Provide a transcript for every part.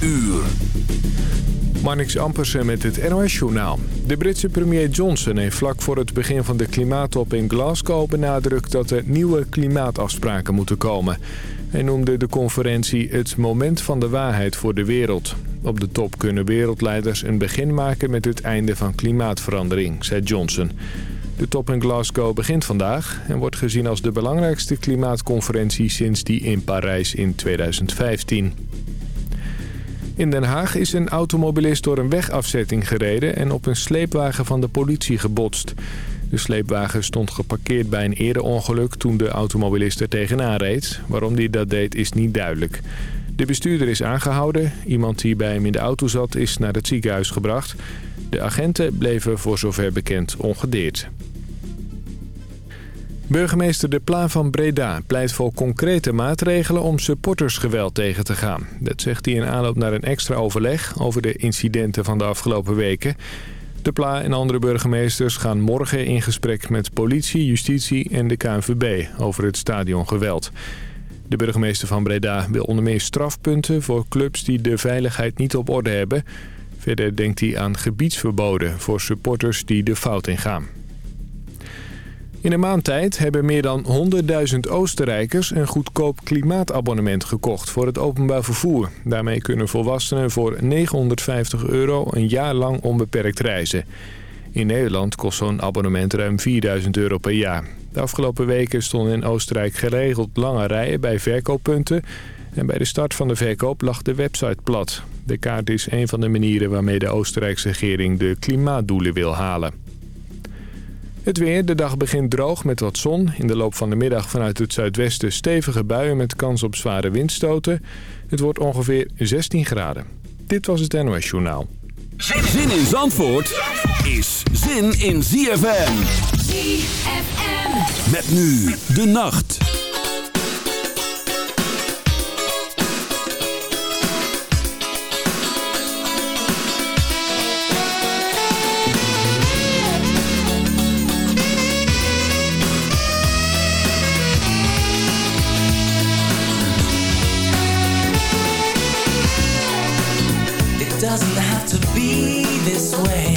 uur. Marnix Ampersen met het NOS-journaal. De Britse premier Johnson heeft vlak voor het begin van de klimaattop in Glasgow benadrukt dat er nieuwe klimaatafspraken moeten komen. Hij noemde de conferentie het moment van de waarheid voor de wereld. Op de top kunnen wereldleiders een begin maken met het einde van klimaatverandering, zei Johnson. De top in Glasgow begint vandaag en wordt gezien als de belangrijkste klimaatconferentie sinds die in Parijs in 2015. In Den Haag is een automobilist door een wegafzetting gereden en op een sleepwagen van de politie gebotst. De sleepwagen stond geparkeerd bij een eerder ongeluk toen de automobilist er tegenaan reed. Waarom hij dat deed is niet duidelijk. De bestuurder is aangehouden. Iemand die bij hem in de auto zat is naar het ziekenhuis gebracht. De agenten bleven voor zover bekend ongedeerd. Burgemeester De Pla van Breda pleit voor concrete maatregelen om supportersgeweld tegen te gaan. Dat zegt hij in aanloop naar een extra overleg over de incidenten van de afgelopen weken. De Pla en andere burgemeesters gaan morgen in gesprek met politie, justitie en de KNVB over het stadiongeweld. De burgemeester van Breda wil onder meer strafpunten voor clubs die de veiligheid niet op orde hebben. Verder denkt hij aan gebiedsverboden voor supporters die de fout ingaan. In een maand tijd hebben meer dan 100.000 Oostenrijkers een goedkoop klimaatabonnement gekocht voor het openbaar vervoer. Daarmee kunnen volwassenen voor 950 euro een jaar lang onbeperkt reizen. In Nederland kost zo'n abonnement ruim 4000 euro per jaar. De afgelopen weken stonden in Oostenrijk geregeld lange rijen bij verkooppunten. En bij de start van de verkoop lag de website plat. De kaart is een van de manieren waarmee de Oostenrijkse regering de klimaatdoelen wil halen. Het weer, de dag begint droog met wat zon. In de loop van de middag vanuit het zuidwesten stevige buien met kans op zware windstoten. Het wordt ongeveer 16 graden. Dit was het NOS Journaal. Zin in Zandvoort is zin in ZFM. ZFM. Met nu de nacht. Be this way.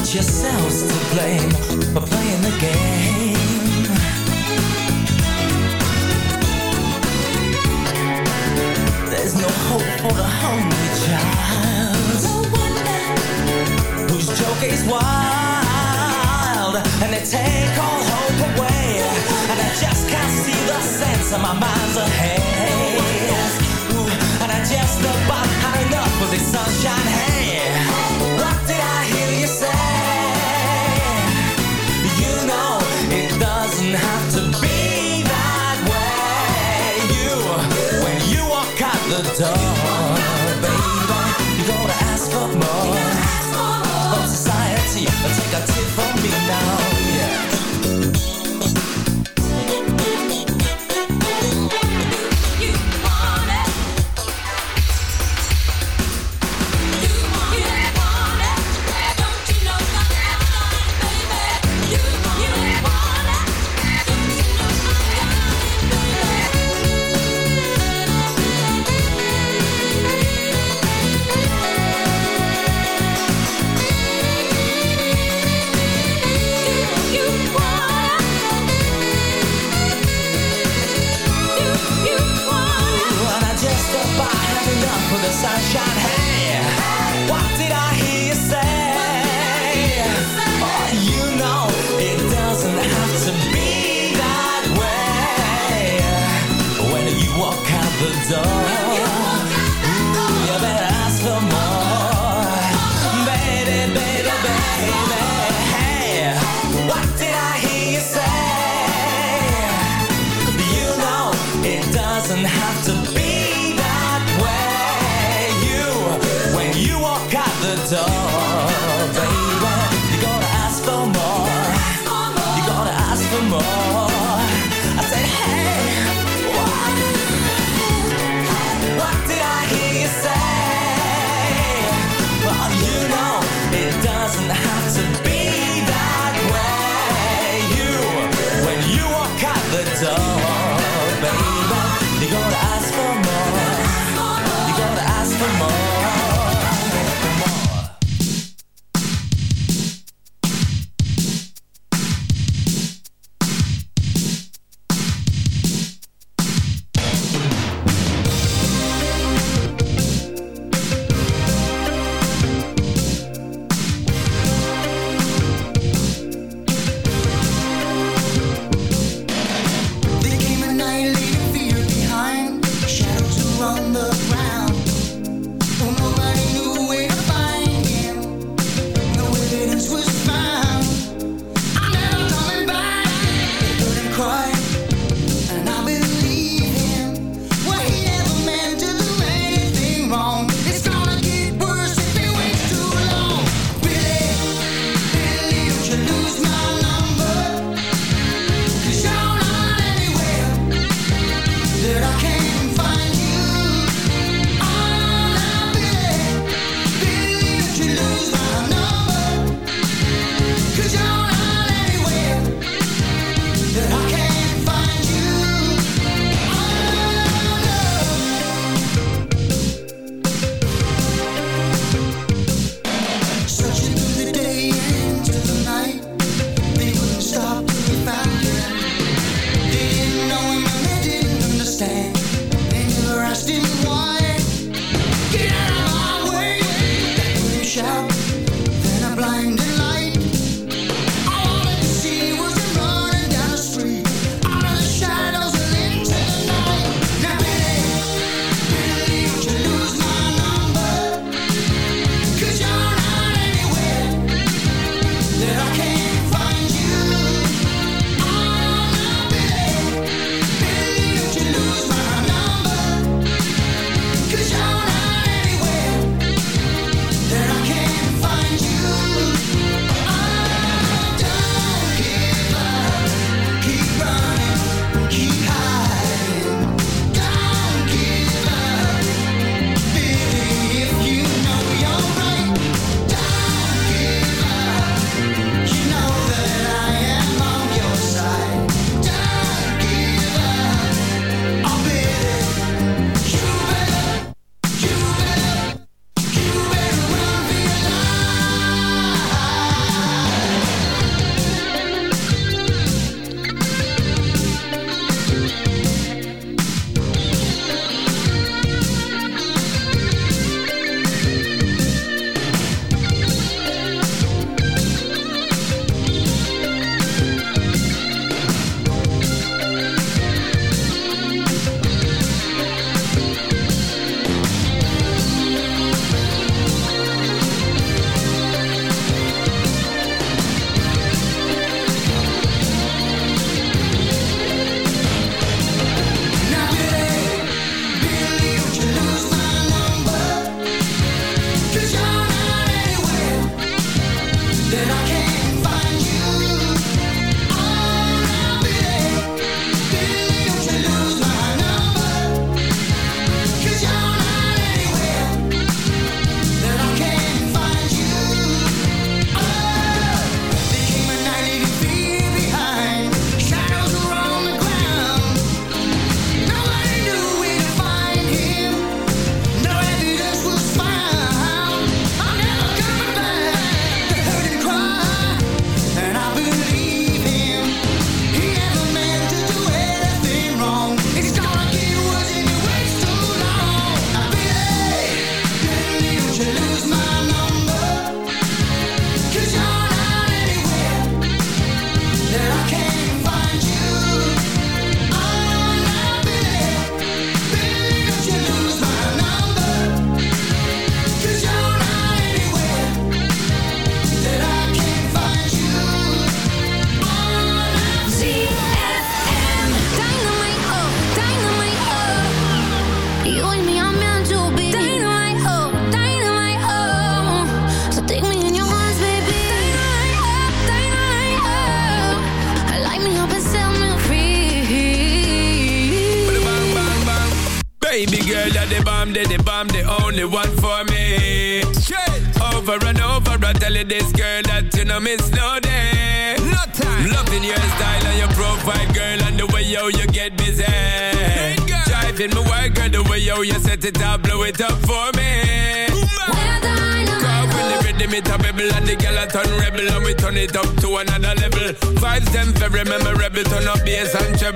Got yourselves to blame for playing the game. There's no hope for the hungry child. Whose joke is wild and they take all hope away. And I just can't see the sense of my mind's ahead. The door, understand. They never asked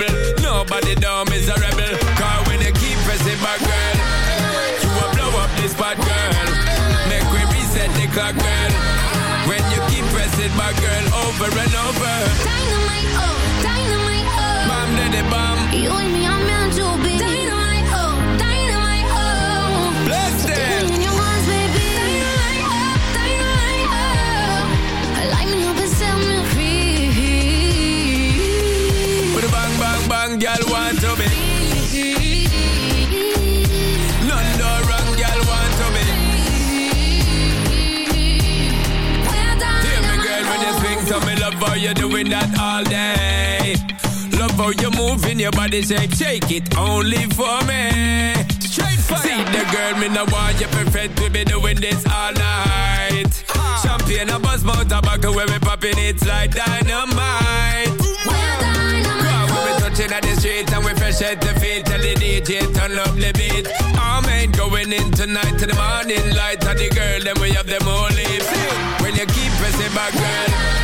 treble. Nobody down is a rebel. Cause when you keep pressing back, girl, you will blow up this spot, girl. Make we reset the clock, girl. When you keep pressing back, girl, over and over. Dynamite, oh, dynamite, oh. Bam, daddy, bam. You and me doing that all day. Love how you're moving your body shape, shake it only for me. Straight fire. See the girl, me no want you perfect, we be doing this all night. Ah. Champagne, a buzz, mouth, tobacco, where we popping it's like dynamite. Come when we touching at the street and we fresh at the feet. Tell the DJ turn up the beat. All men going in tonight to the morning light. And the girl then we have them all leave. When you keep pressing back, girl,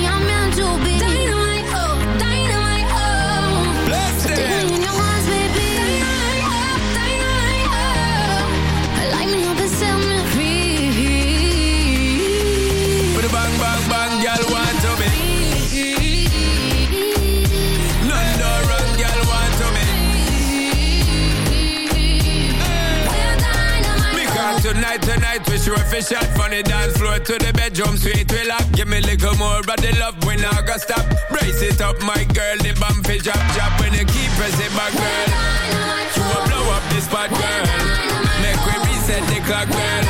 Tonight, tonight, we sure fish shot from the dance floor to the bedroom Sweet We lock, give me a little more of the love when I got stop. Brace it up, my girl, the bump fish drop, drop. When you keep pressing back, girl, you will blow up this spot, girl. Make we reset the clock, girl.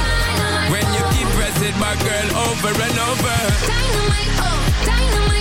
When you keep pressing back, girl, over and over. Dynamite, oh, dynamite,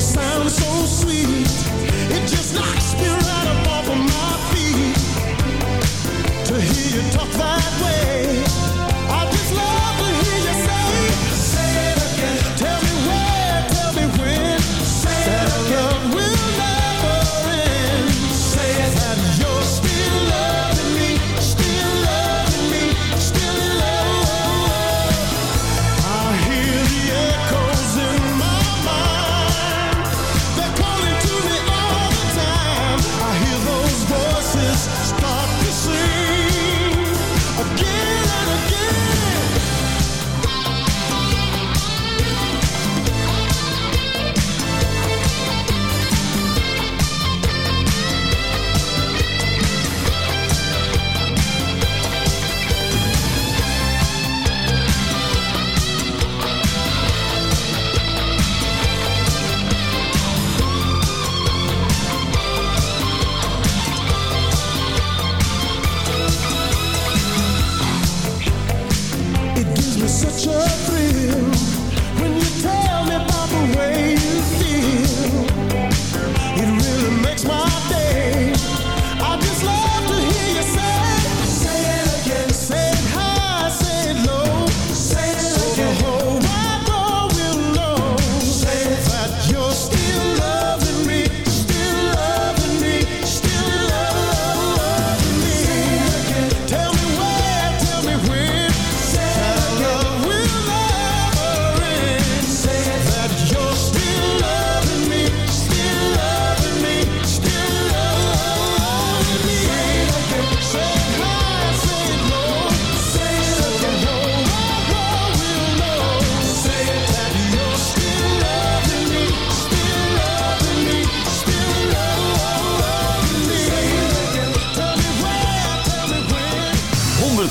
Sounds so sweet. It just knocks me right up off of my feet. To hear you talk that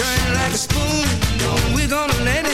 moon's like a spoon. We're gonna let it.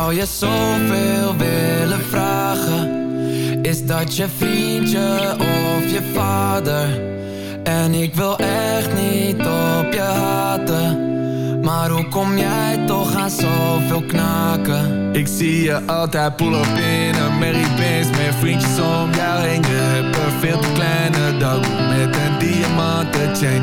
Zou je zoveel willen vragen. Is dat je vriendje of je vader? En ik wil echt niet op je haten. Maar hoe kom jij toch aan zoveel knaken? Ik zie je altijd in een Mary Benz Met vriendjes om jou heen Je hebt een veel te kleine dag Met een diamanten chain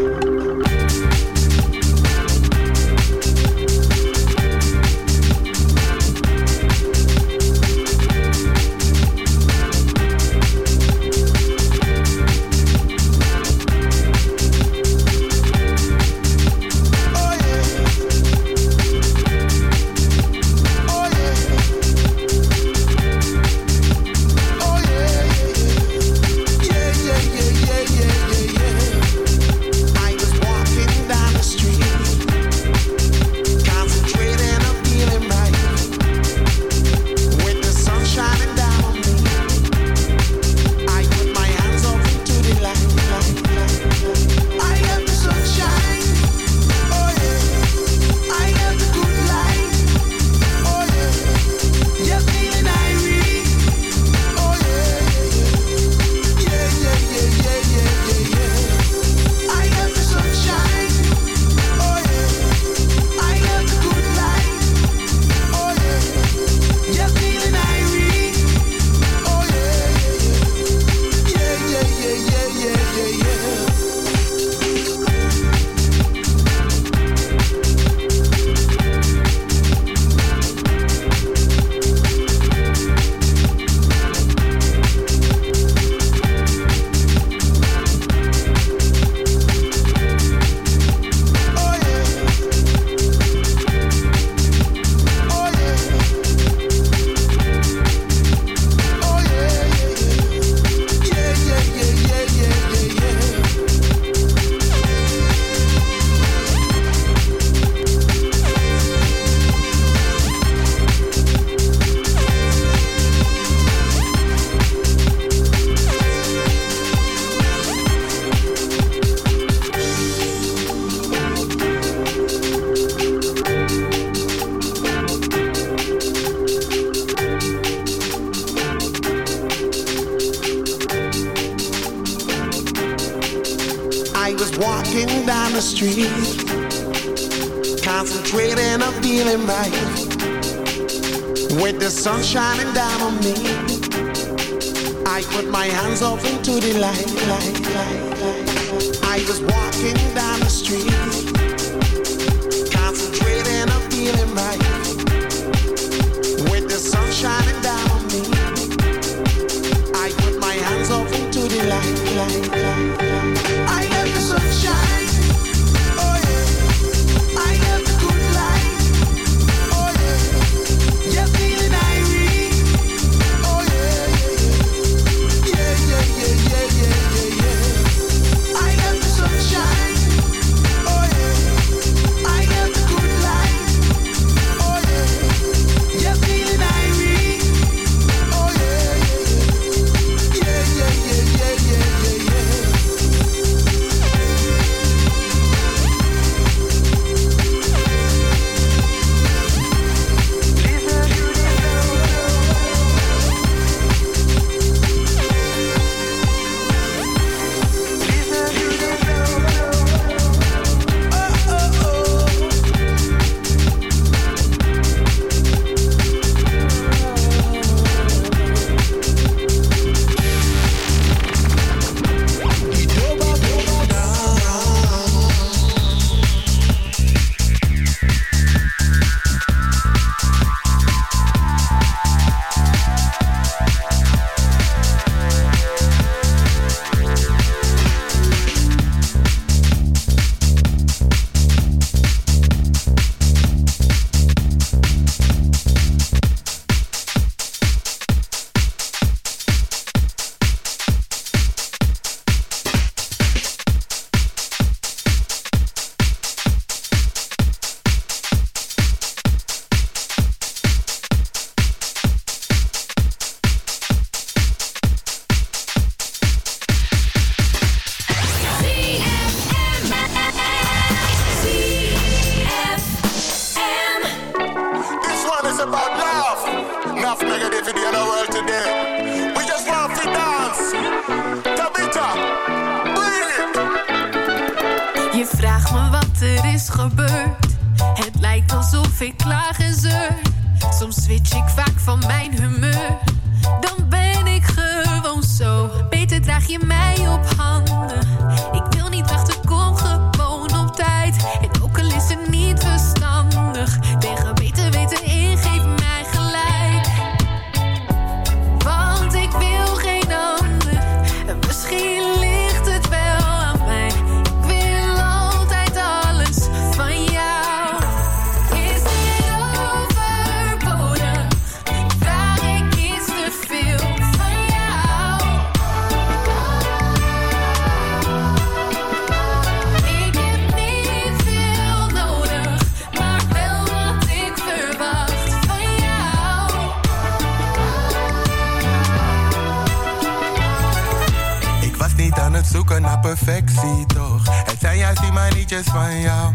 van jou.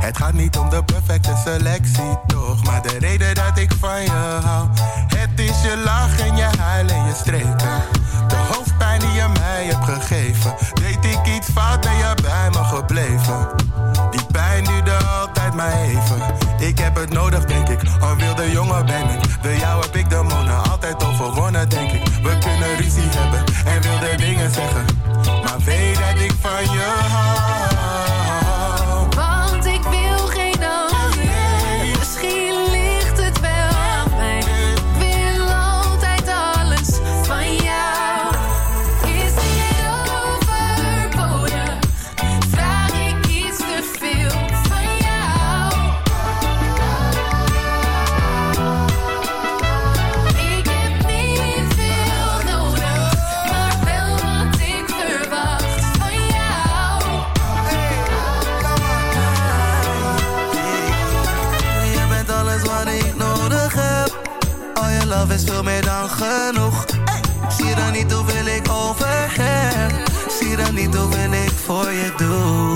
Het gaat niet om de perfecte selectie, toch? Maar de reden dat ik van je hou. Het is je lach en je huil en je streken. De hoofdpijn die je mij hebt gegeven. Weet ik iets fout en je bij me gebleven. Die pijn duurde altijd maar even. Ik heb het nodig, denk ik. Al wilde jongen ben ik. de jou heb ik de monen altijd overwonnen, denk ik. We kunnen ruzie hebben en wilde dingen zeggen. Maar weet dat ik van je voor je do.